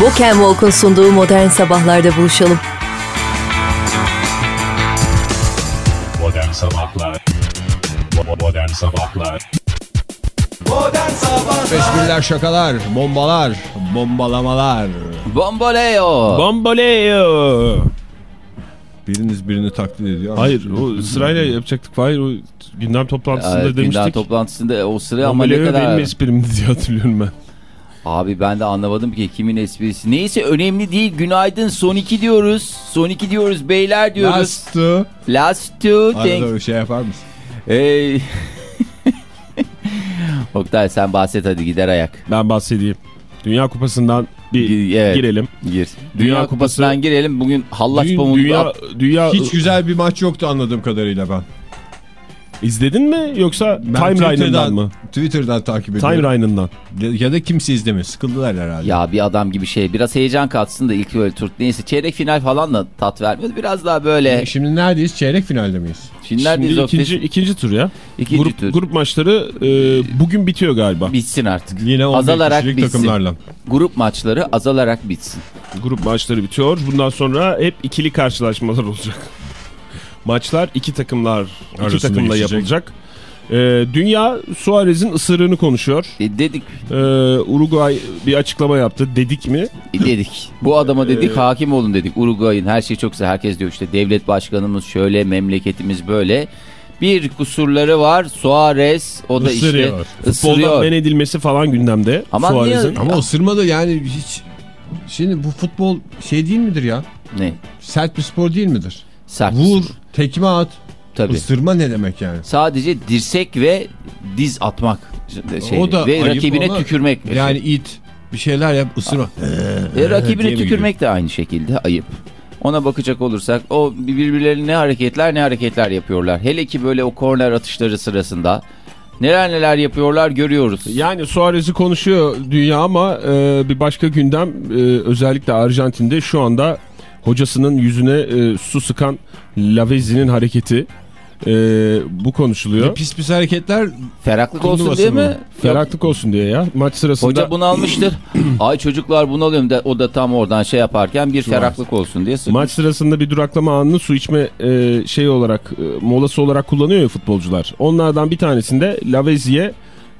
Walk and Walk'un sunduğu modern sabahlarda buluşalım. Modern Sabahlar Modern Sabahlar Modern Sabahlar Espriler, şakalar, bombalar, bombalamalar. Bomboleo. Bamboleo. Biriniz birini taklit ediyor. Hayır o sırayla yapacaktık. Hayır o gündem toplantısında Evet, gündem demiştik. toplantısında o sıra ama ne kadar... benim esprimdi diye hatırlıyorum ben. Abi ben de anlamadım ki kimin esprisi. Neyse önemli değil. Günaydın son iki diyoruz. Son iki diyoruz beyler diyoruz. Last two. Last two. Arada bir şey yapar mısın? Hey. Oktay sen bahset hadi gider ayak. Ben bahsedeyim. Dünya Kupası'ndan bir evet. girelim. Gir. Dünya, Dünya Kupası'ndan Kupası- girelim. Bugün hallaç Dü- pamuğunu dünya, dünya Hiç güzel bir maç yoktu anladığım kadarıyla ben. İzledin mi yoksa timeline'ından mı? Twitter'dan takip ediyorum. Timeline'ından. Ya, ya da kimse izlemiyor. Sıkıldılar herhalde. Ya bir adam gibi şey. Biraz heyecan katsın da ilk böyle tur. Neyse çeyrek final falan da tat vermiyordu. Biraz daha böyle. Şimdi neredeyiz? Çeyrek finalde miyiz? Şimdi neredeyiz Şimdi ikinci, ikinci tur ya. İkinci grup, tur. grup maçları e, bugün bitiyor galiba. Bitsin artık. Yine 11 Azalarak kişilik bitsin. takımlarla. Grup maçları azalarak bitsin. Grup maçları bitiyor. Bundan sonra hep ikili karşılaşmalar olacak. Maçlar iki takımlar iki Arasında takımla geçecek. yapılacak. Ee, dünya Suarez'in ısırığını konuşuyor. E, dedik Ee, Uruguay bir açıklama yaptı. Dedik mi? e, dedik. Bu adama Ee, dedik hakim olun dedik. Uruguay'ın her şey çok güzel. Herkes diyor işte devlet başkanımız şöyle memleketimiz böyle. Bir kusurları var. Suarez o da işte Isırıyor. Futboldan ısırıyor. men edilmesi falan gündemde. Ama Suarez'in. niye- Ama ısırma da yani hiç... Şimdi bu futbol şey değil midir ya? Ne? Sert bir spor değil midir? Sert. Vur, tekme at. Tabii. Isırma ne demek yani? Sadece dirsek ve diz atmak şey O da ve rakibine ama tükürmek. Yani it bir şeyler yap ısırma. E, rakibine tükürmek de aynı şekilde ayıp. Ona bakacak olursak o birbirlerine ne hareketler ne hareketler yapıyorlar. Hele ki böyle o korner atışları sırasında neler neler yapıyorlar görüyoruz. Yani Suarez'i konuşuyor dünya ama e, bir başka gündem e, özellikle Arjantin'de şu anda hocasının yüzüne e, su sıkan Lavezzi'nin hareketi e, bu konuşuluyor. Ya pis pis hareketler Ferahlık olsun diye mı? mi? Ferahlık olsun diye ya. Maç sırasında Hoca bunu almıştır. Ay çocuklar bunu alıyorum da o da tam oradan şey yaparken bir ferahlık olsun diye. sıkmış. maç sırasında bir duraklama anını su içme e, şey olarak e, molası olarak kullanıyor ya futbolcular. Onlardan bir tanesinde Lavezzi'ye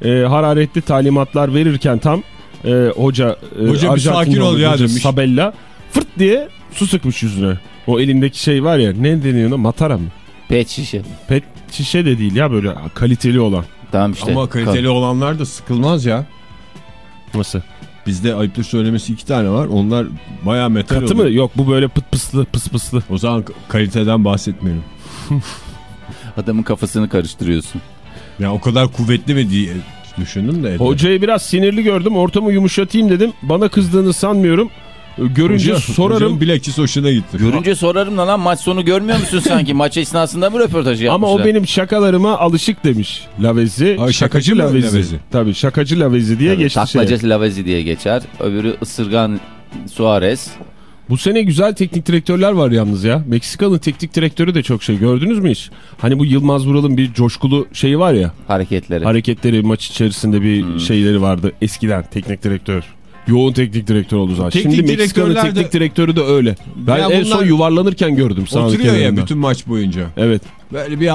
e, hararetli talimatlar verirken tam e, hoca e, Hoca bir sakin ol ya demiş. Sabella fırt diye su sıkmış yüzüne. O elindeki şey var ya ne deniyor ona matara mı? Pet şişe. Pet şişe de değil ya böyle kaliteli olan. Tamam işte. ama kaliteli olanlar da sıkılmaz ya. Nasıl? Bizde ayıptır söylemesi iki tane var. Onlar bayağı metal Katı oluyor. mı? Yok bu böyle pıt pıslı pıs pıslı. O zaman kaliteden bahsetmeyelim. Adamın kafasını karıştırıyorsun. Ya o kadar kuvvetli mi diye düşündüm de. Hocayı biraz sinirli gördüm. Ortamı yumuşatayım dedim. Bana kızdığını sanmıyorum. Görünce Hoca- sorarım. hocanın bilekçisi hoşuna gitti. Görünce sorarım da lan maç sonu görmüyor musun sanki? Maç esnasında mı röportajı Ama yapmışlar? o benim şakalarıma alışık demiş Lavezzi. Ay, şakacı mı Lavezzi? Tabii şakacı Lavezzi diye Tabii, geçti şey. Taklacı Lavezzi diye geçer. Öbürü ısırgan Suarez. Bu sene güzel teknik direktörler var yalnız ya. Meksikalı teknik direktörü de çok şey. Gördünüz mü hiç? Hani bu Yılmaz Vural'ın bir coşkulu şeyi var ya. hareketleri. Hareketleri maç içerisinde bir Hmm. şeyleri vardı. Eskiden teknik direktör. Yoğun teknik direktör oldu zaten. Teknik Şimdi de- teknik direktörü de öyle. Ben Ya en son yuvarlanırken gördüm. Oturuyor ya bütün maç boyunca. Evet. Böyle bir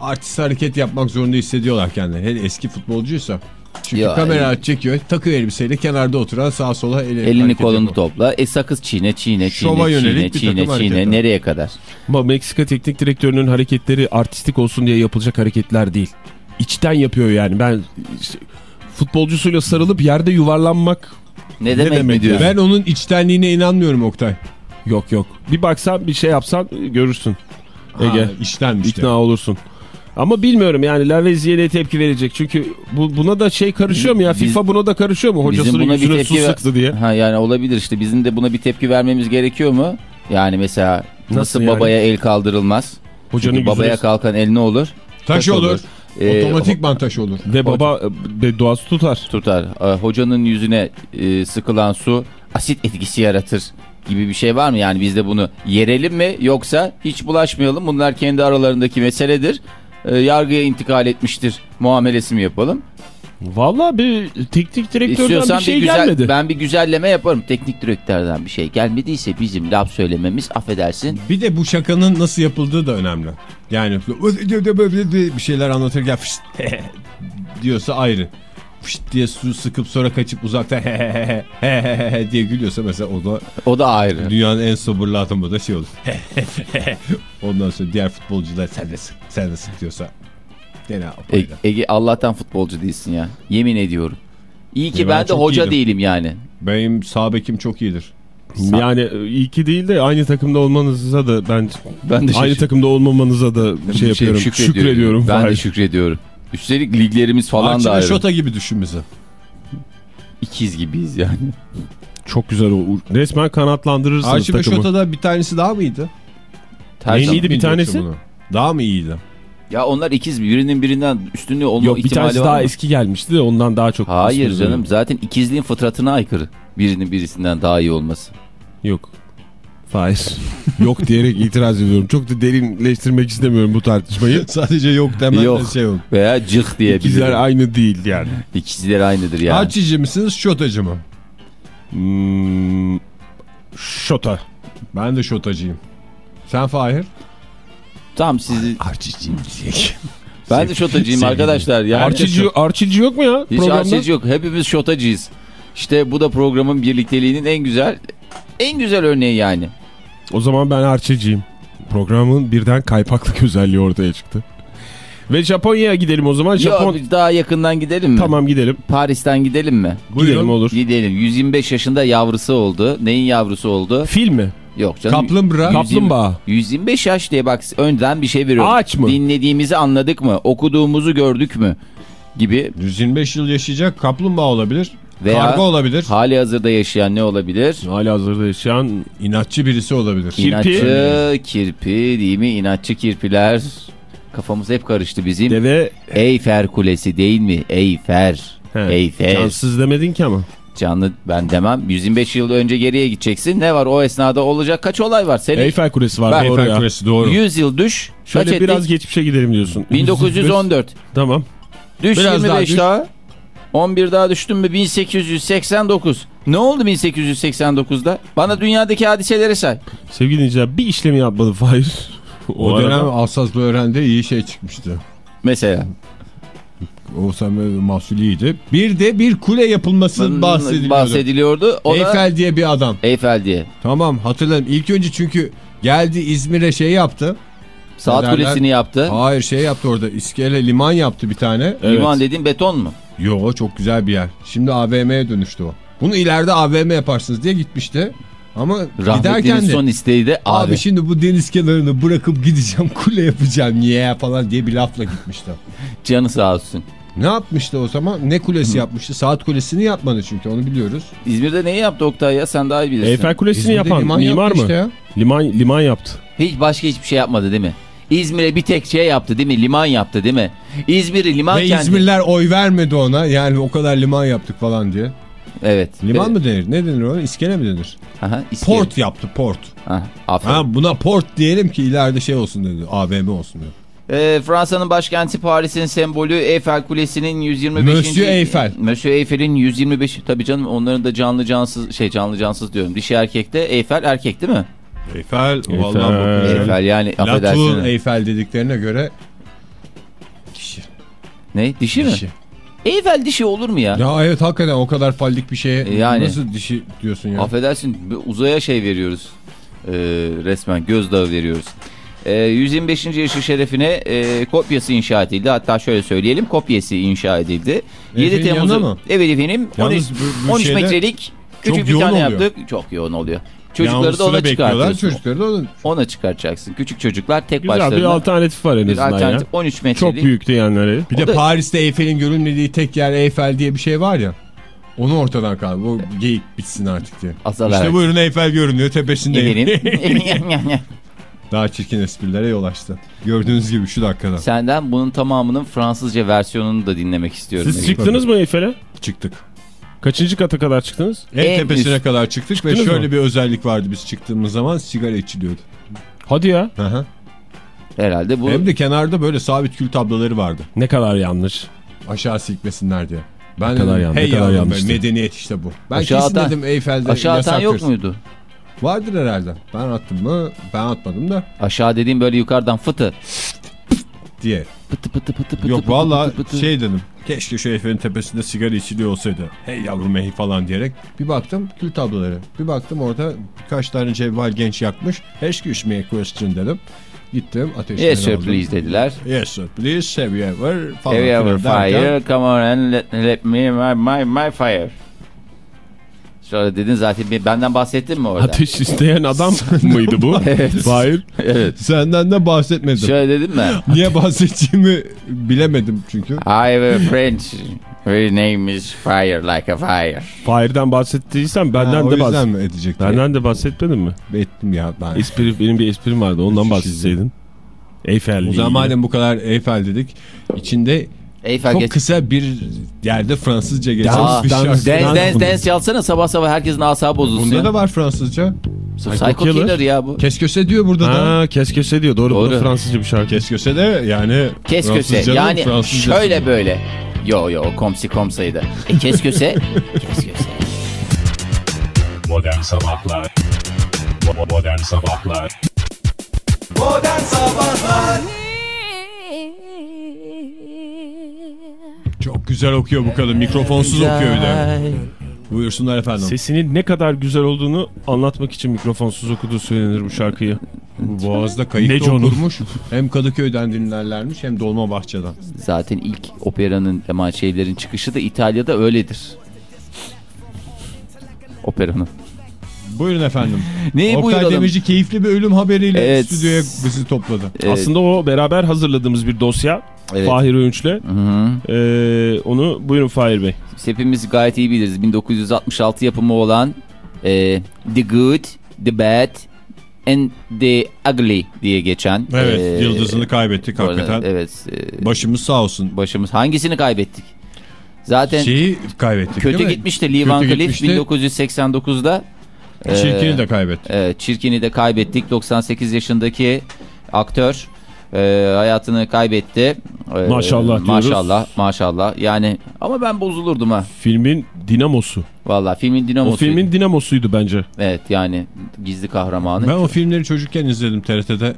artist hareket yapmak zorunda hissediyorlar kendileri. Hele eski futbolcuysa. Çünkü Ya, kamera çekiyor. Takı elbiseyle kenarda oturan sağa sola el Elini kolunu yapıyor. topla. E sakız çiğne çiğne Şova çiğne çiğne çiğne çiğne nereye kadar? Ama Meksika teknik direktörünün hareketleri artistik olsun diye yapılacak hareketler değil. İçten yapıyor yani. Ben işte, futbolcusuyla sarılıp yerde yuvarlanmak Ne demek, demek mi diyorsun? Ben onun içtenliğine inanmıyorum Oktay. yok yok. Bir baksan bir şey yapsan görürsün. Ege. Ha, içten işte. İkna olursun. Ama bilmiyorum yani Lavezzi'ye ne tepki verecek. Çünkü bu, buna da şey karışıyor mu ya? Biz- FIFA buna da karışıyor mu? Hocasının buna bir yüzüne su tepki ver- sıktı diye. Ha yani olabilir işte bizim de buna bir tepki vermemiz gerekiyor mu? Yani mesela nasıl, Nasıl yani? babaya el kaldırılmaz? Hocanın Çünkü babaya kalkan el ne olur? Taş olur. Ee, Otomatikman taş olur. Ve baba e, duası tutar. tutar. Ee, Hocanın yüzüne e, sıkılan su asit etkisi yaratır gibi bir şey var mı? Yani biz de bunu yerelim mi yoksa hiç bulaşmayalım. Bunlar kendi aralarındaki meseledir. Ee, yargıya intikal etmiştir muamelesi mi yapalım? Valla bir teknik direktörden İstiyorsan bir şey güzel, gelmedi. ben bir güzelleme yaparım. Teknik direktörden bir şey gelmediyse bizim laf söylememiz affedersin. Bir de bu şakanın nasıl yapıldığı da önemli. Yani bir şeyler anlatırken fışt diyorsa ayrı. Fışt diye su sıkıp sonra kaçıp uzakta diye gülüyorsa mesela o da O da ayrı. dünyanın en sabırlı adamı da şey olur. Ondan sonra diğer futbolcular sen de sık, sen de sık diyorsa gene E- apayla. Ege Allah'tan futbolcu değilsin ya. Yemin ediyorum. İyi ki E, ben, ben de hoca iyiydim. değilim yani. Benim sağ bekim çok iyidir. Yani e, iyi ki değil de aynı takımda olmanıza da ben Ben de aynı takımda olmamanıza da şey yapıyorum. Şükrediyorum. Ben de şükrediyorum. Üstelik liglerimiz falan da Arçın ayrı. Şota gibi düşün bizi. İkiz gibiyiz yani. Çok güzel o. Resmen kanatlandırırsınız ve takımı. Şota'da bir tanesi daha mıydı? Neydi bir tanesi? bunu. Daha mı iyiydi? Ya onlar ikiz birinin birinden üstünlüğü olma Yok bir ihtimali tanesi var daha mı? eski gelmişti de ondan daha çok. Hayır canım zaten ikizliğin fıtratına aykırı. Birinin birisinden daha iyi olması. Yok. Faiz. Yok diyerek itiraz ediyorum. Çok da derinleştirmek istemiyorum bu tartışmayı. Sadece yok demen Yok. de şey oldu. Veya cık diye İkizler bilirim. aynı değil yani. İkizler aynıdır yani. Arçici misiniz Şotacı mı? Hmm, şota. Ben de Şotacıyım. Sen Fahir? Tam sizi... Arçiciyim diyecek. Ben de şotacıyım arkadaşlar. Yani Arçıcı, arçıcı yok mu ya Hiç programda? arşici yok. Hepimiz şotacıyız. İşte bu da programın birlikteliğinin en güzel en güzel örneği yani. O zaman ben arçıcıyım. Programın birden kaypaklık özelliği ortaya çıktı. Ve Japonya'ya gidelim o zaman. Japon... Yok, daha yakından gidelim mi? Tamam gidelim. Paris'ten gidelim mi? Gidelim olur. Gidelim. 125 yaşında yavrusu oldu. Neyin yavrusu oldu? Fil mi? Yok canım. Kaplumbağa. 120 Kaplumbağa. 125 yaş diye bak önden bir şey veriyorum. Ağaç mı? Dinlediğimizi anladık mı? Okuduğumuzu gördük mü? Gibi 125 yıl yaşayacak kaplumbağa olabilir. Veya- Karga olabilir. hali hazırda yaşayan ne olabilir? Hali hazırda yaşayan İnatçı birisi olabilir. Kirpi. İnatçı kirpi değil mi? İnatçı kirpiler. Kafamız hep karıştı bizim. deve Eyfer Kulesi değil mi? Eyfer. He, Eyfer. cansız demedin ki ama. Canlı ben demem. 125 yıl önce geriye gideceksin. Ne var o esnada olacak kaç olay var? Senin Eyfel Kulesi var Bak- doğru Eyfel ya. Kulesi doğru. 100 yıl düş. Şöyle kaç biraz ettik? geçmişe gidelim diyorsun. 1914. Tamam. Düş Biraz 25 daha daha, düş. 11 daha düştün mü 1889. Ne oldu 1889'da? Bana dünyadaki hadiseleri say. Sevgili dinleyiciler bir işlemi yapmadı Fahir. O dönem arada. Alsazlı öğrende iyi şey çıkmıştı. Mesela. O zaman mahsulü iyiydi. Bir de bir kule yapılması bahsediliyordu. bahsediliyordu. O da Eyfel diye bir adam. Eyfel diye. Tamam hatırladım. İlk önce çünkü geldi İzmir'e şey yaptı. Saat derler? kulesini yaptı. Hayır şey yaptı orada. İskele liman yaptı bir tane. Evet. Liman dediğin beton mu? Yo çok güzel bir yer. Şimdi AVM'ye dönüştü o. Bunu ileride AVM yaparsınız diye gitmişti. Ama giderken Rahmetlinin de son isteği de abi. abi. şimdi bu deniz kenarını bırakıp gideceğim kule yapacağım niye falan diye bir lafla gitmişti. Canı sağ olsun. Ne yapmıştı o zaman? Ne kulesi yapmıştı? Saat kulesini yapmadı çünkü onu biliyoruz. İzmir'de neyi yaptı Oktay ya? Sen daha iyi bilirsin. Eyfel Kulesi'ni İzmir'de yapan liman mimar yaptı mı? işte ya. Liman liman yaptı. Hiç başka hiçbir şey yapmadı değil mi? İzmir'e bir tek şey yaptı değil mi? Liman yaptı değil mi? İzmir'i liman Ve kendi. İzmirliler oy vermedi ona. Yani o kadar liman yaptık falan diye. Evet. Liman mı denir? Ne denir ona? İskele mi denir? Aha, İskele. Port yaptı port. Ha, aferin. Ha, buna port diyelim ki ileride şey olsun dedi. AVM olsun dedi. Ee, Fransa'nın başkenti Paris'in sembolü Eiffel Kulesi'nin 125. Monsieur Eiffel. Monsieur Eiffel'in 125. Tabii canım onların da canlı cansız şey canlı cansız diyorum. Dişi erkekte Eiffel erkek değil mi? Eiffel, Eiffel. vallahi. Eiffel yani La Tour affedersin. Eiffel dediklerine göre dişi. Ne? Dişi, mi? Eiffel dişi olur mu ya? Ya evet hakikaten o kadar fallik bir şeye E, yani. nasıl dişi diyorsun ya? Affedersin bir uzaya şey veriyoruz. Ee, resmen gözdağı veriyoruz. Ee, 125. yaşı şerefine e, kopyası inşa edildi. Hatta şöyle söyleyelim kopyası inşa edildi. 7 Efe'nin Temmuz'u yanında mı? Evet efendim 13, Yalnız bu- bu 13 şeyde metrelik çok küçük bir yoğun tane oluyor. yaptık. Çok yoğun oluyor. Çocukları Yalnız da ona çıkartıyorsun. Çocukları da ona... Ona çıkartacaksın. Küçük çocuklar tek Güzel bir başlarına. alternatif var en bir azından ya. alternatif 13 metrelik. Çok büyük diyenleri. Bir O de da- Paris'te Eyfel'in görünmediği tek yer Eyfel diye bir şey var ya. Onu ortadan kaldı. O geyik bitsin artık diye. Azalarak. İşte buyurun Eyfel görünüyor. Efendim. Daha çirkin esprilere yol açtı. Gördüğünüz gibi şu dakikada Senden bunun tamamının Fransızca versiyonunu da dinlemek istiyorum. Siz çıktınız mı Eyfel'e? çıktık. Kaçıncı kata kadar çıktınız? En, En tepesine üst. kadar çıktık ve Çıktınız şöyle mı? bir özellik vardı biz çıktığımız zaman sigara içiliyordu. Hadi ya. Hı hı. Herhalde bu Hem de kenarda böyle sabit kül tabloları vardı. Ne kadar yanlış. Aşağı silkmesinler diye. Ben Ne kadar dedim, yan- ne hey kadar yavrum be, yanlıştı. medeniyet işte bu. Ben Aşağı kesin atan- dedim Eyfel'de Aşağı atan yok yasaktır. muydu? Vardır herhalde. Ben attım mı? Ben atmadım da Aşağı dediğim böyle yukarıdan fıtı. diye. Pıtı pıtı pıtı pıtı. Yok pıtı valla pıtı pıtı. şey dedim. Keşke şu Eyfel'in tepesinde sigara içiliyor olsaydı. Hey yavrum hey falan diyerek. Bir baktım kül tabloları. Bir baktım orada birkaç tane cevval genç yakmış. Excuse me question dedim. Gittim ateşleri Yes sir aldım. please dediler. Yes sir please have you ever falan Have you ever derken- fire? Come on and let, let me my, my, my fire. Sonra dedin zaten bir- benden bahsettin mi orada? Ateş isteyen adam mıydı bu? Evet. Hayır. Evet. Senden de bahsetmedim. Şöyle dedim mi? Niye bahsedeceğimi bilemedim çünkü. I have a friend. Her name is fire like a fire. Fire'den bahsettiysen benden Ha, de yüzden bahset. mi edecektim? Benden de bahsetmedin mi? Ettim ya ben. Espri, benim bir esprim vardı ondan Hiç bahsetseydin. Eyfel'le O zaman madem bu kadar Eyfel dedik. içinde Eyfel çok geç. kısa bir yerde Fransızca geçen bir şarkı. dance dance, çalsana sabah sabah herkesin asabı bozulsun. Bunda da var Fransızca. Psycho Killer. Killer ya bu. Kesköse diyor burada da. Ha kes köse diyor doğru, bu da Doğru. Fransızca bir şarkı. Kesköse de yani Kes köse. Fransızcanın Yani şöyle böyle. Yo yo komsi komsaydı. E kes köse. kes köse. Modern Sabahlar Modern Sabahlar Modern Sabahlar Çok güzel okuyor bu kadın. Mikrofonsuz okuyor bir de. Buyursunlar efendim. Sesinin ne kadar güzel olduğunu anlatmak için mikrofonsuz okuduğu söylenir bu şarkıyı. Boğaz'da kayıt doldurmuş. Hem Kadıköy'den dinlerlermiş hem Dolmabahçe'den. Zaten ilk operanın ama şeylerin çıkışı da İtalya'da öyledir. Operanın. Buyurun efendim. Neyi Oktay buyuralım? Demirci keyifli bir ölüm haberiyle Evet. stüdyoya bizi topladı. Evet. Aslında o beraber hazırladığımız bir dosya. Evet. Fahir Öğünç'le. Hı hı. Ee, onu buyurun Fahir Bey. Biz hepimiz gayet iyi biliriz. 1966 yapımı olan e, The Good, The Bad and The Ugly diye geçen. Evet e, yıldızını kaybettik hakikaten. Evet. e, Başımız sağ olsun. başımız hangisini kaybettik? Zaten Şeyi kaybettik kötü gitmişti Lee Van Cleef gitmişti. 1989'da. E, Çirkini de kaybettik. Evet, Çirkin'i de kaybettik. 98 yaşındaki aktör e, hayatını kaybetti. E, Maşallah diyoruz. Maşallah, maşallah. Yani ama ben bozulurdum ha. Filmin dinamosu. Vallahi filmin dinamosu. O filmin dinamosuydu bence. Evet yani gizli kahramanı. Ben o filmleri çocukken izledim TRT'de.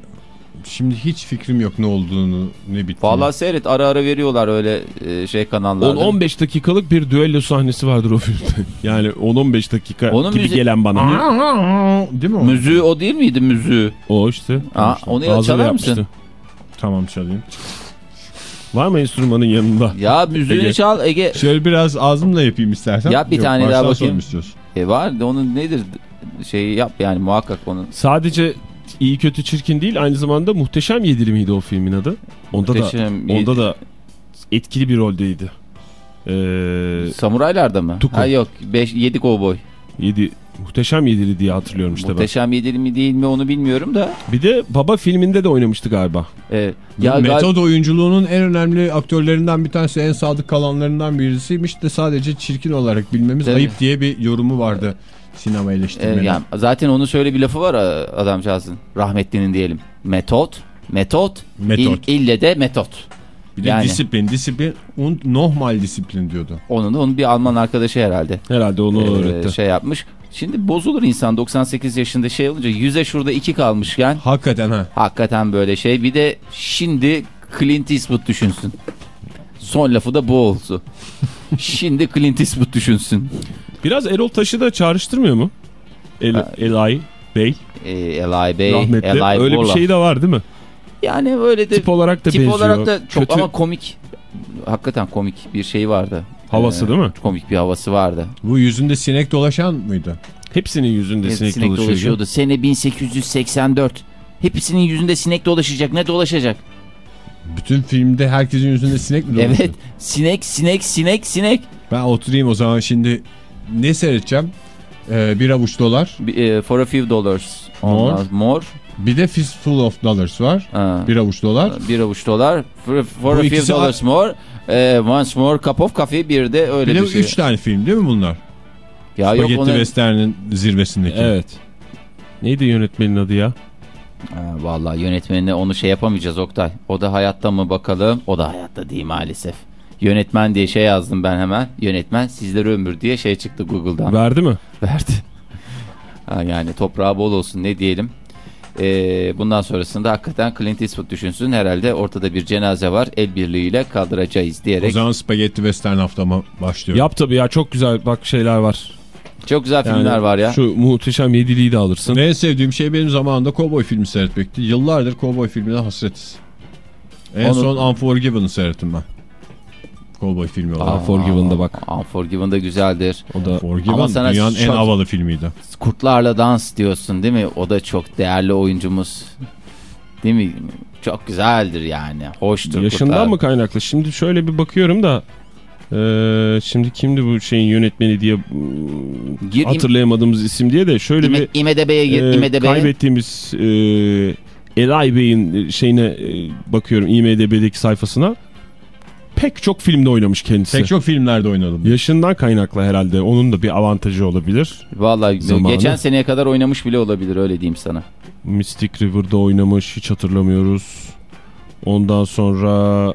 Şimdi hiç fikrim yok ne olduğunu, ne bittiğini. Vallahi seyret ara ara veriyorlar öyle e, şey kanallarda. 10-15 dakikalık bir düello sahnesi vardır o filmde. Yani 10-15 dakika Onun gibi müzi- gelen bana. Değil mi o? Müziği o değil miydi müziği? O işte. Aa, onu ya- çalar yapmıştı. mısın? Tamam çalayım. Var mı enstrümanın yanında? Ya müziğini Ege. çal Ege. Şöyle biraz ağzımla yapayım istersen. Yap bir Yok, tane daha bakayım. E var da onun nedir şeyi yap yani muhakkak onun. Sadece iyi kötü çirkin değil aynı zamanda muhteşem yedili miydi o filmin adı? Onda Muhteşem da Yedili. onda da etkili bir roldeydi. Ee, Samuraylarda mı? Tuku. Ha yok 5 7 kovboy. yedi muhteşem yedili diye hatırlıyorum işte Muhteşem yedili mi değil mi onu bilmiyorum da. Bir de Baba filminde de oynamıştı galiba. E, ya gal- Metod oyunculuğunun en önemli aktörlerinden bir tanesi, en sadık kalanlarından birisiymiş de sadece çirkin olarak bilmemiz Tabii. ayıp diye bir yorumu vardı sinema e, eleştirmeni. yani zaten onun şöyle bir lafı var a- adamcağızın. Rahmetlinin diyelim. Metot, metot, Metot. il- ille de metot. bir de yani. disiplin, disiplin und nochmal disiplin diyordu. Onun da onun bir Alman arkadaşı herhalde. Herhalde onu Ee, öğretti. şey yapmış. Şimdi bozulur insan 98 yaşında şey olunca yüze şurada iki kalmışken Hakikaten ha. hakikaten böyle şey. Bir de şimdi Clint Eastwood düşünsün. Son lafı da bu oldu. şimdi Clint Eastwood düşünsün. Biraz Erol Taş'ı da çağrıştırmıyor mu? El. Elay Bey, Ee, Eli Bey, rahmetli. Eli Öyle bir Bola. şey de var değil mi? Yani öyle de Tip olarak da tip benziyor. olarak da çok Kötü ama komik. Hakikaten komik bir şey vardı. havası Ee, değil mi? Komik bir havası vardı. Bu yüzünde sinek dolaşan mıydı? Hepsinin yüzünde sinek, sinek dolaşıyor. dolaşıyordu. Sene 1884. Hepsinin yüzünde sinek dolaşacak. Ne dolaşacak? Bütün filmde herkesin yüzünde sinek mi dolaşıyor? Evet. Sinek, sinek, sinek, sinek. Ben oturayım o zaman şimdi ne seyredeceğim? Ee, bir avuç dolar. Bir, e, for a few dollars. More. Olmaz. More. Bir de fistful of dollars var. Ha. Bir avuç dolar. Bir avuç dolar. For, for Bu a few dollars more. E, once more cup of coffee. Bir de öyle Bir de bir şey. üç tane film değil mi bunlar? ya yok Spagetti onu... Western'in zirvesindeki. Evet. Neydi yönetmenin adı ya? Ha, vallahi yönetmenine onu şey yapamayacağız Oktay. O da hayatta mı bakalım? O da hayatta değil maalesef. Yönetmen diye şey yazdım ben hemen. Yönetmen sizlere ömür diye şey çıktı Google'dan. Verdi mi? Verdi. Ha, yani toprağı bol olsun ne diyelim. Ee, bundan sonrasında hakikaten Clint Eastwood düşünsün. Herhalde ortada bir cenaze var. El birliğiyle kaldıracağız O diyerek. zaman spagetti western haftama başlıyor. Yap tabii ya çok güzel bak şeyler var. Çok güzel Yani filmler var ya. Şu muhteşem yediliği de alırsın. En sevdiğim şey benim zamanında kovboy filmi seyretmekti. Yıllardır kovboy filmine hasretiz. En Onu- son Unforgiven'ı seyrettim ben. Kovboy filmi olarak. Unforgiven'da bak. Unforgiven da güzeldir. O da Unforgiven Ama sana dünyanın en çok- havalı filmiydi. Kurtlarla Dans diyorsun değil mi? O da çok değerli oyuncumuz. Değil mi? Çok güzeldir yani. Hoştur yaşından Kurtlar. mı kaynaklı? Şimdi şöyle bir bakıyorum da eee, şimdi kimdi bu şeyin yönetmeni diye mm, Gir, im- hatırlayamadığımız isim diye de şöyle İme, bir IMDB'ye gir. IMDB'ye. kaybettiğimiz eee Elay Bey'in şeyine eee, bakıyorum IMDB'deki sayfasına. Pek çok filmde oynamış kendisi. Pek çok filmlerde oynadım. Yaşından kaynaklı herhalde. Onun da bir avantajı olabilir. Vallahi Zamanı. geçen seneye kadar oynamış bile olabilir öyle diyeyim sana. Mystic River'da oynamış. Hiç hatırlamıyoruz. Ondan sonra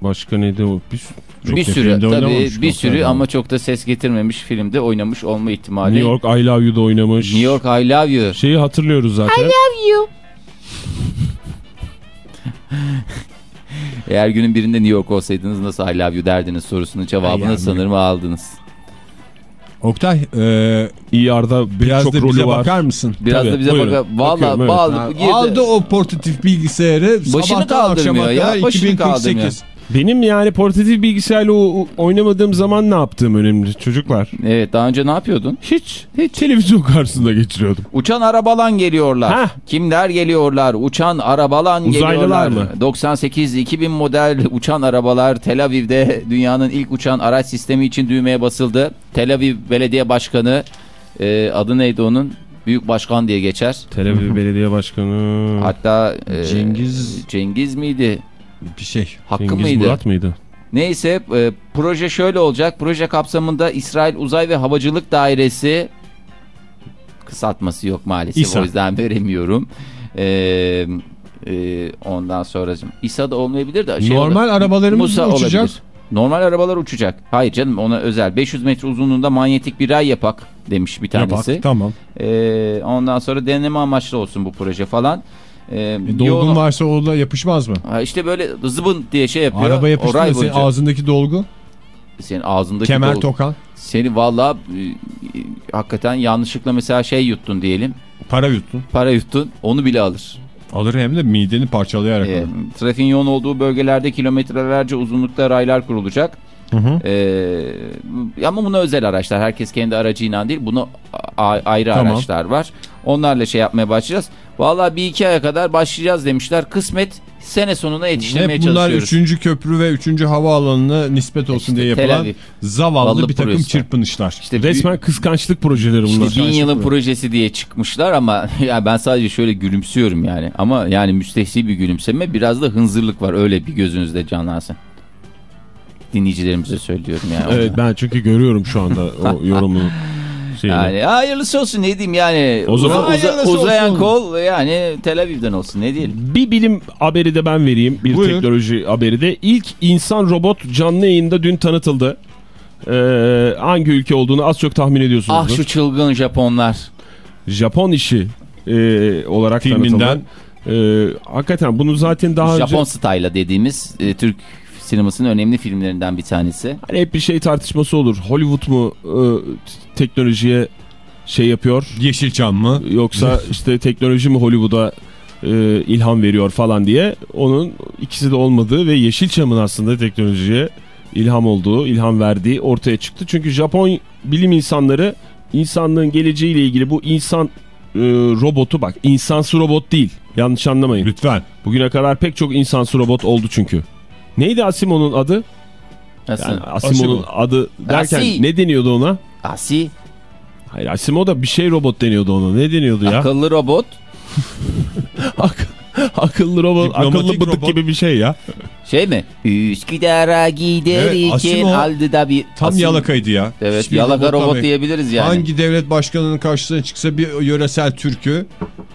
başka neydi o? Bir, Çok bir sürü tabii bir sürü yani. ama çok da ses getirmemiş filmde oynamış olma ihtimali. New York I Love You'da oynamış. New York I Love You. Şeyi hatırlıyoruz zaten. Eğer günün birinde New York olsaydınız nasıl I Love You derdiniz sorusunun cevabını I love sanırım aldınız. Oktay e, ER'da biraz da bize var. bakar mısın? Biraz Tabii, da bize bakar. Valla evet. bağlı. Aldı o portatif bilgisayarı Başını sabahtan akşama kaldırmıyor ya, kadar başını 2048. kaldırmıyor. Benim yani portatif bilgisayarla oynamadığım zaman ne yaptığım önemli çocuklar. Evet daha önce ne yapıyordun? Hiç. Hiç. Televizyon karşısında geçiriyordum. Uçan arabalan geliyorlar. Heh. Kimler geliyorlar? Uçan arabalan Uzaylılar geliyorlar. mı? 98-2000 model uçan arabalar Tel Aviv'de dünyanın ilk uçan araç sistemi için düğmeye basıldı. Tel Aviv Belediye Başkanı e, adı neydi onun? Büyük Başkan diye geçer. Tel Aviv Belediye Başkanı Hatta e, Cengiz- Cengiz miydi? Bir şey. Hakkı Cengiz mıydı? Murat mıydı? Neyse e, proje şöyle olacak. Proje kapsamında İsrail Uzay ve Havacılık Dairesi kısaltması yok maalesef İSA. o yüzden veremiyorum. E, e, ondan sonracım. İSA da olmayabilir de. Şey Normal olur. arabalarımız Musa uçacak? olabilir. Normal arabalar uçacak. Hayır canım ona özel. 500 metre uzunluğunda manyetik bir ray yapak demiş bir tanesi. Yapak, tamam. E, ondan sonra deneme amaçlı olsun bu proje falan. E, E, dolgun yolu- varsa o da yapışmaz mı? Ha, işte böyle zıbın diye şey yapıyor. Araba yapıştı senin boyunca. ağzındaki dolgu. Senin ağzındaki Kemer dol- tokan. Seni valla e, e, hakikaten yanlışlıkla mesela şey yuttun diyelim. Para yuttun. Para yuttun onu bile alır. Alır hem de mideni parçalayarak E, alır. trafiğin yoğun olduğu bölgelerde kilometrelerce uzunlukta raylar kurulacak. Hı hı. E, ama buna özel araçlar. Herkes kendi aracıyla değil. Buna ayrı Tamam. araçlar var. Onlarla şey yapmaya başlayacağız. Valla bir iki aya kadar başlayacağız demişler. Kısmet sene sonuna yetiştirmeye Hep bunlar çalışıyoruz. 3. köprü ve 3. havaalanına nispet olsun İşte diye yapılan zavallı Vallahi bir takım projesi. çırpınışlar. İşte Resmen kıskançlık projeleri bunlar. İşte bin yılın projesi diye çıkmışlar ama ya ben sadece şöyle gülümsüyorum yani. Ama yani müstehsi bir gülümseme biraz da hınzırlık var öyle bir gözünüzde canlansın. Dinleyicilerimize söylüyorum yani. Evet ben çünkü görüyorum şu anda o yorumun şeyini. Yani hayırlısı olsun ne diyeyim yani. O zaman- Uza- uzayan olsun. kol yani Tel Aviv'den olsun ne diyelim. Bir bilim haberi de ben vereyim. Bir Buyur. teknoloji haberi de. İlk insan robot canlı yayında dün tanıtıldı. Ee, hangi ülke olduğunu az çok tahmin ediyorsunuz. Ah şu çılgın Japonlar. Japon işi e, olarak Filminden. tanıtılan. E, hakikaten bunu zaten daha Japon önce style'a dediğimiz e, Türk sinemasının önemli filmlerinden bir tanesi. hani hep bir şey tartışması olur. Hollywood mu e, teknolojiye şey yapıyor Yeşilçam mı? yoksa işte teknoloji mi Hollywood'a e, ilham veriyor falan diye. Onun ikisi de olmadığı ve Yeşilçam'ın aslında teknolojiye ilham olduğu, ilham verdiği ortaya çıktı. Çünkü Japon bilim insanları insanlığın geleceğiyle ilgili bu insan e, robotu bak insansı robot değil. Yanlış anlamayın. Lütfen. Bugüne kadar pek çok insansı robot oldu çünkü. Neydi Asimov'un adı? Nasıl? Yani Asimov'un adı derken Asi. ne deniyordu ona? Asi, Hayır Asimov da bir şey robot deniyordu ona. Ne deniyordu ya? akıllı robot. Ak- akıllı robot, Diplomatik akıllı bıdık robot. gibi bir şey ya. Şey mi? Üsküdar'a Evet, giderken Asimov aldı da bir... Tam Asim- yalakaydı ya. Evet Hiçbir yalaka robot bir- diyebiliriz yani. Hangi devlet başkanının karşısına çıksa bir yöresel türkü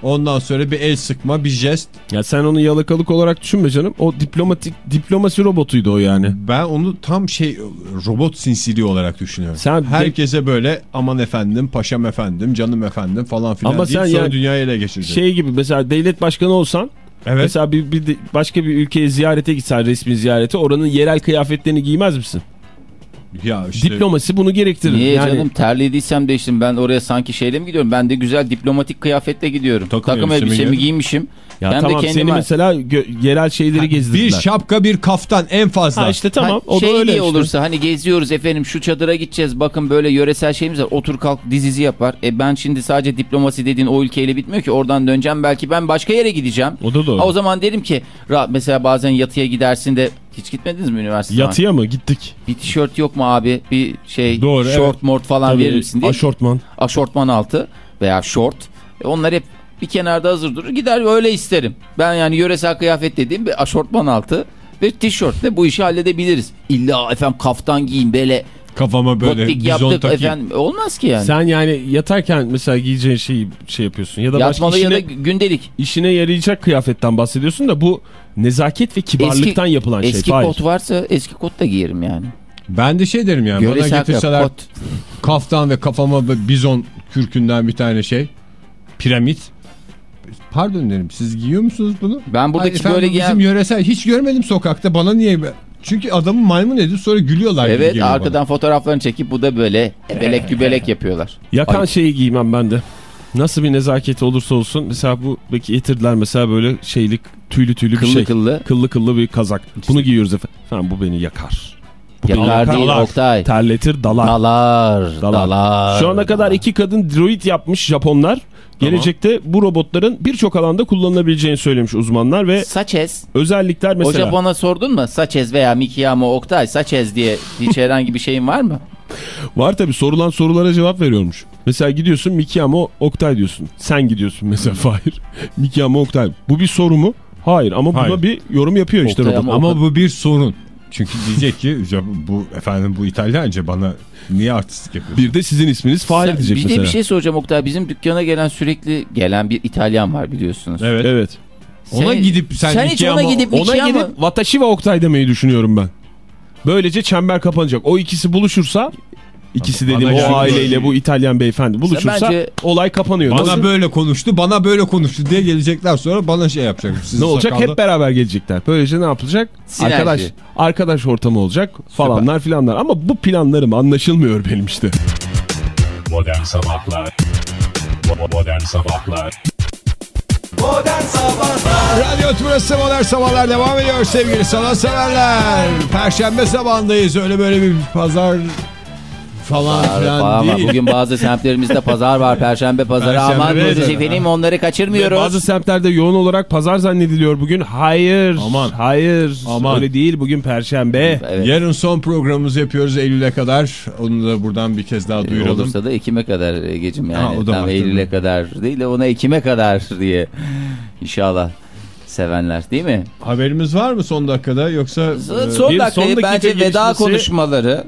Ondan sonra bir el sıkma, bir jest. Ya sen onu yalakalık olarak düşünme canım. O diplomatik diplomasi robotuydu o yani. Ben onu tam şey robot sinsiliği olarak düşünüyorum. Sen Herkese böyle aman efendim, paşam efendim, canım efendim falan filan Ama deyip sen sonra yani dünyayı ele geçirecek. Şey gibi mesela devlet başkanı olsan evet. mesela bir, bir başka bir ülkeye ziyarete gitsen resmi ziyarete oranın yerel kıyafetlerini giymez misin? Ya işte Diplomasi bunu gerektirir. Niye yani, canım terlediysem değiştim ben oraya sanki şeyle mi gidiyorum? Ben de güzel diplomatik kıyafetle gidiyorum. Takım Takım, elbisemi giymişim. Ya ben tamam de seni mesela yerel şeyleri bir gezdirdiler. şapka, bir kaftan en fazla. Ha işte tamam Ha, o da şey öyle diye işte. olursa hani geziyoruz efendim şu çadıra gideceğiz bakın böyle yöresel şeyimiz var otur kalk dizizi yapar. E ben şimdi sadece diplomasi dediğin o ülkeyle bitmiyor ki oradan döneceğim belki ben başka yere gideceğim. O da doğru. Ha, o zaman derim ki mesela bazen yatıya gidersin de hiç gitmediniz mi üniversiteye? Yatıya mı gittik? Bir tişört yok mu abi bir şey Doğru, şort evet. mort falan Tabii, verir misin diye. Aşortman. Aşortman altı veya şort. E onlar hep bir kenarda hazır durur. Gider öyle isterim. Ben yani yöresel kıyafet dediğim bir aşortman altı ve tişörtle bu işi halledebiliriz. İlla efendim kaftan giyin böyle Kafama böyle bizon yaptık takayım. efendim. Olmaz ki yani. Sen yani yatarken mesela giyeceğin şeyi şey yapıyorsun ya da başka Yatmalı işine, ya da gündelik. işine yarayacak kıyafetten bahsediyorsun da bu nezaket ve kibarlıktan yapılan şey. Eski kot varsa eski kot da giyerim yani. Ben de şey derim yani bana Yöresel getirseler kot. kaftan ve kafama bizon kürkünden bir tane şey piramit. Pardon derim siz giyiyor musunuz bunu? Ben buradaki Hayır efendim, böyle giyen- Bizim yöresel hiç görmedim sokakta bana niye? Çünkü adamı maymun edip sonra gülüyorlar. Evet arkadan fotoğraflarını çekip bu da böyle ebelek gübelek yapıyorlar. Yakan Ay. şeyi giymem ben de. Nasıl bir nezaketi olursa olsun. Mesela bu belki getirdiler mesela böyle şeylik tüylü tüylü bir Kıllı şey. kıllı. Kıllı kıllı bir kazak. Bunu giyiyoruz efendim. Efendim bu beni yakar. Bu beni Yakar değil dalar. Oktay. Terletir dalar. Dalar. Dalar. Dalar. Şu ana kadar iki kadın droid yapmış Japonlar. Gelecekte bu robotların birçok alanda kullanılabileceğini söylemiş uzmanlar ve Saçez. özellikler mesela. Japon'a sordun mu? Saçez veya Mikiyama Oktay Saçez diye hiç herhangi bir şeyin var mı? Var tabi sorulan sorulara cevap veriyormuş. Mesela gidiyorsun Mikiyama Oktay diyorsun. Sen gidiyorsun mesela Fahir. Mikiyama Oktay. Bu bir soru mu? Hayır ama buna Hayır. bir yorum yapıyor işte Oktay robot. ama- Ama bu bir sorun. Çünkü diyecek ki "Ya bu efendim bu İtalyanca bana niye artistlik yapıyorsun? Bir de sizin isminiz Fahir diyecek bir mesela. de bir şey soracağım Oktay. Bizim dükkana gelen sürekli gelen bir İtalyan var biliyorsunuz. Evet. Evet. Ona Sen- gidip sen, sen hiç ona gidip Ona gidip Watashi ve Oktay demeyi düşünüyorum ben. Böylece çember kapanacak. O ikisi buluşursa ikisi Bana dediğim o geldi aileyle bu İtalyan beyefendi buluşursa bence- olay kapanıyor. Bana Nasıl- böyle konuştu, bana böyle konuştu diye gelecekler sonra bana şey yapacak. Ne olacak? sakalda- Hep beraber gelecekler. Böylece ne yapılacak? Sinerji. Arkadaş arkadaş ortamı olacak falanlar filanlar. Ama bu planlarım anlaşılmıyor benim işte. Modern Sabahlar Modern Sabahlar Modern Sabahlar Radyo Tümrüt'ü Modern Sabahlar devam ediyor sevgili sanatseverler. Perşembe sabahındayız öyle böyle bir pazar falan filan falan var. değil. Bugün bazı semtlerimizde pazar var. Perşembe pazarı. Perşembe Aman diyoruz efendim onları Ve kaçırmıyoruz. bazı semtlerde yoğun olarak pazar zannediliyor bugün. Hayır. Aman. Hayır. Aman. Öyle değil bugün perşembe. Evet. Yarın son programımızı yapıyoruz Eylül'e kadar. Onu da buradan bir kez daha duyuralım. Olursa da Ekim'e kadar Ege'cim yani. Ha, o da Tam var Eylül'e kadar değil de ona Ekim'e kadar diye. İnşallah sevenler değil mi? Haberimiz var mı son dakikada yoksa? e, Son dakikayı son dakika bence veda gelişmesi- konuşmaları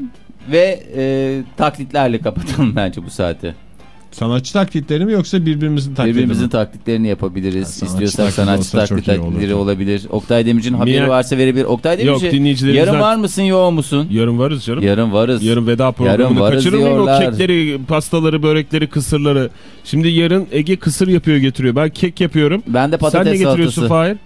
ve e, taklitlerle kapatalım bence bu saati. sanatçı taklitleri mi yoksa birbirimizin taklitleri Birbirimizin mi? taklitlerini yapabiliriz. sanatçı İstiyorsan sanatçı iyi taklitleri olabilir. Oktay Demirci'nin haberi Niye? varsa verebilir. Oktay Yok, Demirci dinleyicilerimizden- yarın var mısın yoğun musun? Yarın varız canım. Yarın varız. Yarın veda programını varız kaçırır mıyım o kekleri, pastaları, börekleri, kısırları. Şimdi yarın Ege kısır yapıyor getiriyor. Ben kek yapıyorum. Ben de Sen ne patates getiriyorsun salatası. Fahir?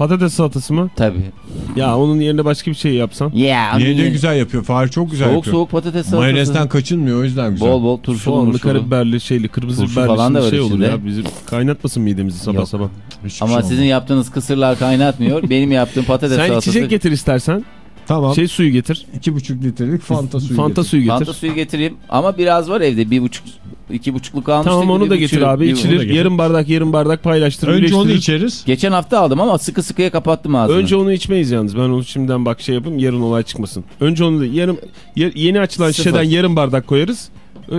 Patates salatası mı? Tabii. Ya onun yerine başka bir şey yapsan. Yeah. Niye de güzel yapıyor? Fahir çok güzel Soğuk yapıyor. soğuk patates salatası. Mayonezden kaçınmıyor o yüzden güzel. Bol bol turşulu Soğanlı, murşulu. karabiberli, şeyli, kırmızı Turşu biberli falan da şey olur içinde. ya. Bizim kaynatmasın midemizi sabah Yok. sabah. Hiçbir Ama şey sizin yaptığınız kısırlar kaynatmıyor. Benim yaptığım patates Sen salatası. içecek getir istersen. Tamam. Şey suyu getir. iki buçuk litrelik Fanta suyu Fanta getir. suyu getir. Fanta suyu getireyim. Ama biraz var evde. Bir buçuk, iki buçukluk almıştık. Tamam onu da getir abi. İçilir. yarım bardak yarım bardak paylaştır. Önce onu içeriz. Geçen hafta aldım ama sıkı sıkıya kapattım ağzını. Önce onu içmeyiz yalnız. Ben onu şimdiden bak şey yapayım. Yarın olay çıkmasın. Önce onu da yarım yeni açılan Sıfır. şişeden yarım bardak koyarız.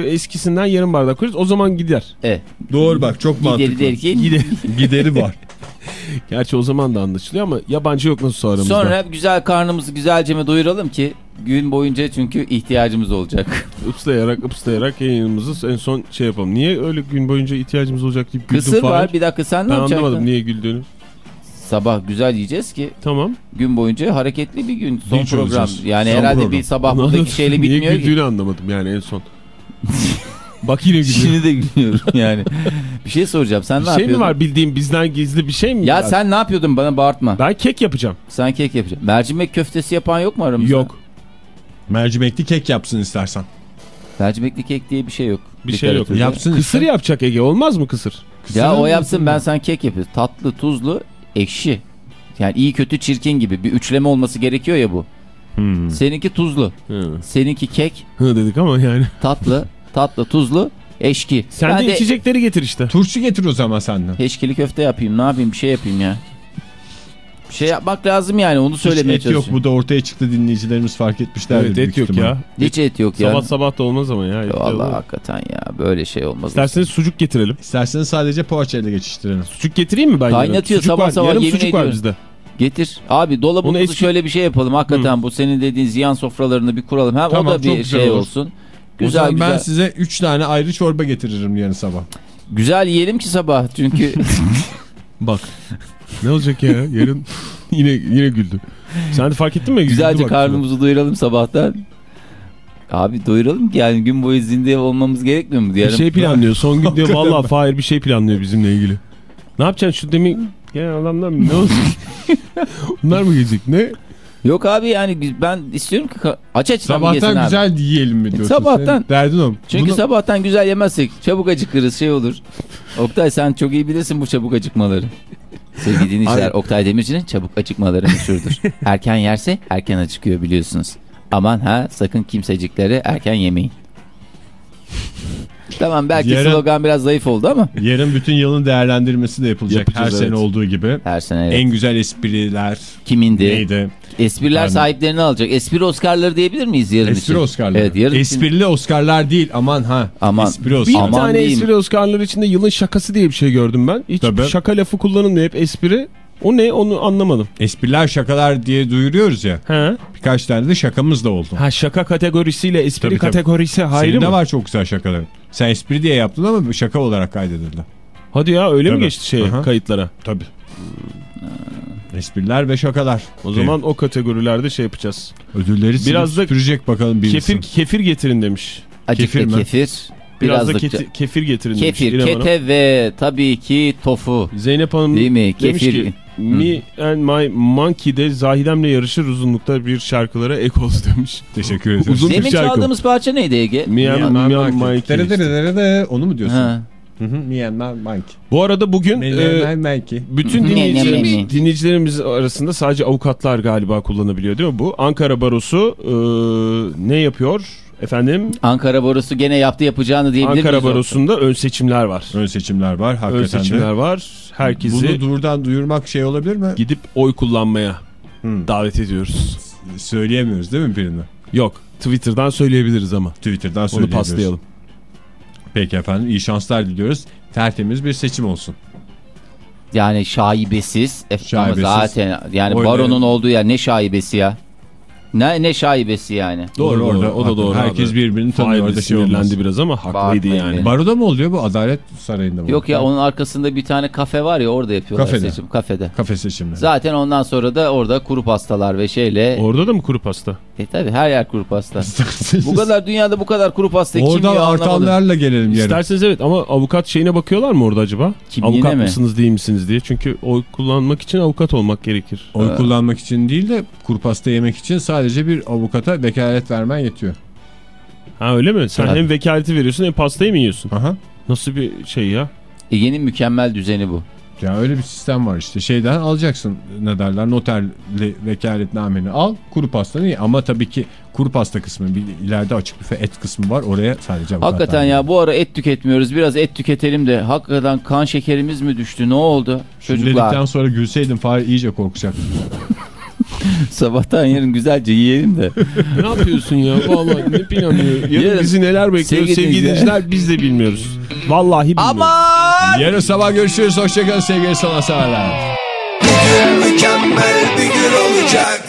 Eskisinden yarım bardak koyarız. O zaman gider. E, Doğru bak çok gideri mantıklı. derken. Gider. Gideri var. Gerçi o zaman da anlaşılıyor ama yabancı yok nasıl aramızda. Sonra güzel karnımızı güzelce mi doyuralım ki gün boyunca çünkü ihtiyacımız olacak. Ipslayarak ıpslayarak yayınımızı en son şey yapalım. Niye öyle gün boyunca ihtiyacımız olacak deyip güldün Kısır var bir dakika sen ne Ben yapacaksın? anlamadım niye güldüğünü. Sabah güzel yiyeceğiz ki Tamam. gün boyunca hareketli bir gün son Dinç program. olacağız. Yani Son herhalde program. bir sabah buradaki şeyle Niye bitmiyor ki. güldüğünü anlamadım yani en son. Bak yine gülüyor. Şimdi de gülüyorum yani. bir şey soracağım sen Bir ne şey mi yapıyordun? var bildiğim bizden gizli bir şey mi? Ya var? sen ne yapıyordun bana bağırtma. Ben kek yapacağım. Sen kek yapacaksın. Mercimek köftesi yapan yok mu aramızda? Yok. Mercimekli kek yapsın istersen. Mercimekli kek diye bir şey yok. Bir şey yok. Yapsın Kısır işte. yapacak Ege olmaz mı kısır? Ya o Kısır yapsın ben sen kek yapıyorum. Tatlı, tuzlu, ekşi. Yani iyi kötü çirkin gibi bir üçleme olması gerekiyor ya bu. Hmm. Seninki tuzlu. Hı. Seninki kek, Hı dedik ama yani. tatlı, tatlı, tuzlu, eşki. Sen ben de içecekleri getir işte. Turşu getir o zaman senden. Eşkili köfte yapayım ne yapayım bir şey yapayım ya. Bir şey yapmak lazım yani onu Hiç söylemeye et yok bu da ortaya çıktı dinleyicilerimiz fark etmişler. Evet et yok ya. Hiç et yok ya. Sabah sabah da olmaz ama ya. De olur. hakikaten ya böyle şey olmaz. İsterseniz sucuk getirelim. İsterseniz sadece poğaçayla geçiştirelim. Sucuk getireyim mi ben? Kaynatıyor Sucuk sabah var. sabah, Yarım yemin sucuk var ediyorum. bizde. Getir. Abi dolabımızı eski- şöyle bir şey yapalım. Hakikaten bu senin dediğin ziyan sofralarını bir kuralım. Hem Tamam, o da bir şey olur. olsun. Güzel güzel. ben size 3 tane ayrı çorba getiririm yarın sabah. Güzel yiyelim ki sabah. Çünkü Bak. ne olacak ya? Yarın yine yine güldü. Sen de fark ettin mi? Güldü güzelce bak. karnımızı doyuralım sabahtan. Abi doyuralım ki yani gün boyu zinde olmamız gerekmiyor mu? Bir Yarın... şey planlıyor. Son gün diyor Hakikaten valla mi? Fahir bir şey planlıyor bizimle ilgili. Ne yapacaksın şu demin gelen adamlar mı? Ne olacak? Bunlar mı gelecek? Ne? Yok abi yani ben istiyorum ki aç açıdan bir yesin Sabahtan abi. güzel yiyelim mi diyorsun? Sabahtan. Senin Derdin o. Çünkü Bunu- sabahtan güzel yemezsek çabuk acıkırız şey olur. Oktay sen çok iyi bilirsin bu çabuk acıkmaları. Sevgili dinleyiciler Ay. Oktay Demirci'nin çabuk acıkmaları meşhurdur. erken yerse erken acıkıyor biliyorsunuz. Aman ha sakın kimsecikleri erken yemeyin. Tamam belki Yarın- slogan biraz zayıf oldu ama Yarın bütün yılın değerlendirmesi de yapılacak Yapacağız, her sene evet. olduğu gibi. her sene evet. En güzel espriler kimindi? neydi? Espriler Pardon. sahiplerini alacak. Espri Oscar'ları diyebilir miyiz yarın için? Espri Oscar'ları. Evet yarın için. Esprili Oscar'lar değil aman ha. Aman. Espri Bir Oscar. Aman tane diyeyim. espri Oscar'ları içinde yılın şakası diye bir şey gördüm ben. Hiç Tabii. şaka lafı kullanılmıyor. Hep espri. O ne onu anlamadım. Espriler şakalar diye duyuruyoruz ya. He? Birkaç tane de şakamız da oldu. Ha şaka kategorisiyle espri Tabii, tabii. kategorisi ayrı Senin de mı? var çok güzel şakaların. Sen espri diye yaptın ama bu şaka olarak kaydedildi. Hadi ya öyle mi Tabii. geçti şey Aha. kayıtlara? Tabii. Espriler ve şakalar. O zaman o kategorilerde şey yapacağız. ödülleri Biraz da sürecek bakalım birisi. Kefir kefir getirin demiş. Acık Kefir mi? kefir. Biraz da keti- kefir getirin demiş. Kefir, İrem Hanım. kete ve tabii ki tofu. Zeynep Hanım Değil mi? demiş Kefir. ki Me and My Monkey'de Zahidem'le yarışır uzunlukta bir şarkılara ek olsun demiş. Teşekkür ederim. Uzun bir Demin şarkı. çaldığımız parça neydi Ege? Me and, Me and Me My and Monkey. Monkey. Dere dere dere dere. Onu mu diyorsun? Ha. Hı hı. Me and My Monkey. Bu arada bugün e, Monkey. bütün ne. dinleyicilerimiz arasında sadece avukatlar galiba kullanabiliyor değil mi bu? Ankara Barosu e, ne yapıyor? Efendim Ankara Borusu gene yaptı yapacağını diyebilir Ankara miyiz? Barosu'nda ön seçimler var. Ön seçimler var hakikaten Ön de. seçimler var. Herkesi Bunu buradan duyurmak şey olabilir mi? gidip oy kullanmaya Hı. davet ediyoruz. Söyleyemiyoruz değil mi birini? Yok Twitter'dan söyleyebiliriz ama. Twitter'dan Onu söyleyebiliriz. paslayalım. Peki efendim iyi şanslar diliyoruz. Tertemiz bir seçim olsun. Yani şaibesiz. Şaibesiz. Zaten yani Oyları- baronun olduğu yer ne şaibesi ya? Ne ne şaibesi yani? Doğru, orada o da doğru Herkes abi. birbirini tanıyor orada şey sinirlendi biraz ama haklıydı Bağırtmayın yani. beni. Baroda mı oluyor bu Adalet Sarayı'nda mı? Yok ya onun arkasında bir tane kafe var ya orada yapıyorlar Kafede. seçim. Kafede. Kafe seçimleri. Zaten ondan sonra da orada kuru pastalar ve şeyle. Orada da mı kuru pasta? E tabi her yer kuru pasta. bu kadar dünyada bu kadar kuru pasta kim Oradan artanlarla gelelim yarın. İsterseniz evet ama avukat şeyine bakıyorlar mı orada acaba? Kimliğine avukat mi? mısınız değil misiniz diye. Çünkü oy kullanmak için avukat olmak gerekir. Oy kullanmak için değil de kuru pasta yemek için sadece bir avukata vekalet vermen yetiyor. Ha öyle mi? Sen Evet. hem vekaleti veriyorsun hem pastayı mı yiyorsun? Aha. Nasıl bir şey ya? Ege'nin mükemmel düzeni bu. Ya öyle bir sistem var işte. Şeyden alacaksın ne derler noterli vekaletnameni al kuru pastanı ye. Ama tabii ki kuru pasta kısmı bir ileride açık büfe et kısmı var. Oraya sadece Hakikaten ya bu ara et tüketmiyoruz. Biraz et tüketelim de hakikaten kan şekerimiz mi düştü? Ne oldu? Çocuklar dedikten sonra gülseydim Fahri iyice korkacak. sabahtan yarın güzelce yiyelim de. ne yapıyorsun ya? Vallahi ne planlıyor? Yarın, Yarın- bizi neler bekliyor Sevgili sevgili, dinleyiciler. biz de bilmiyoruz. Vallahi bilmiyoruz. Aman! Yarın sabah görüşürüz. Hoşçakalın sevgili sanatseverler. Mükemmel bir gün olacak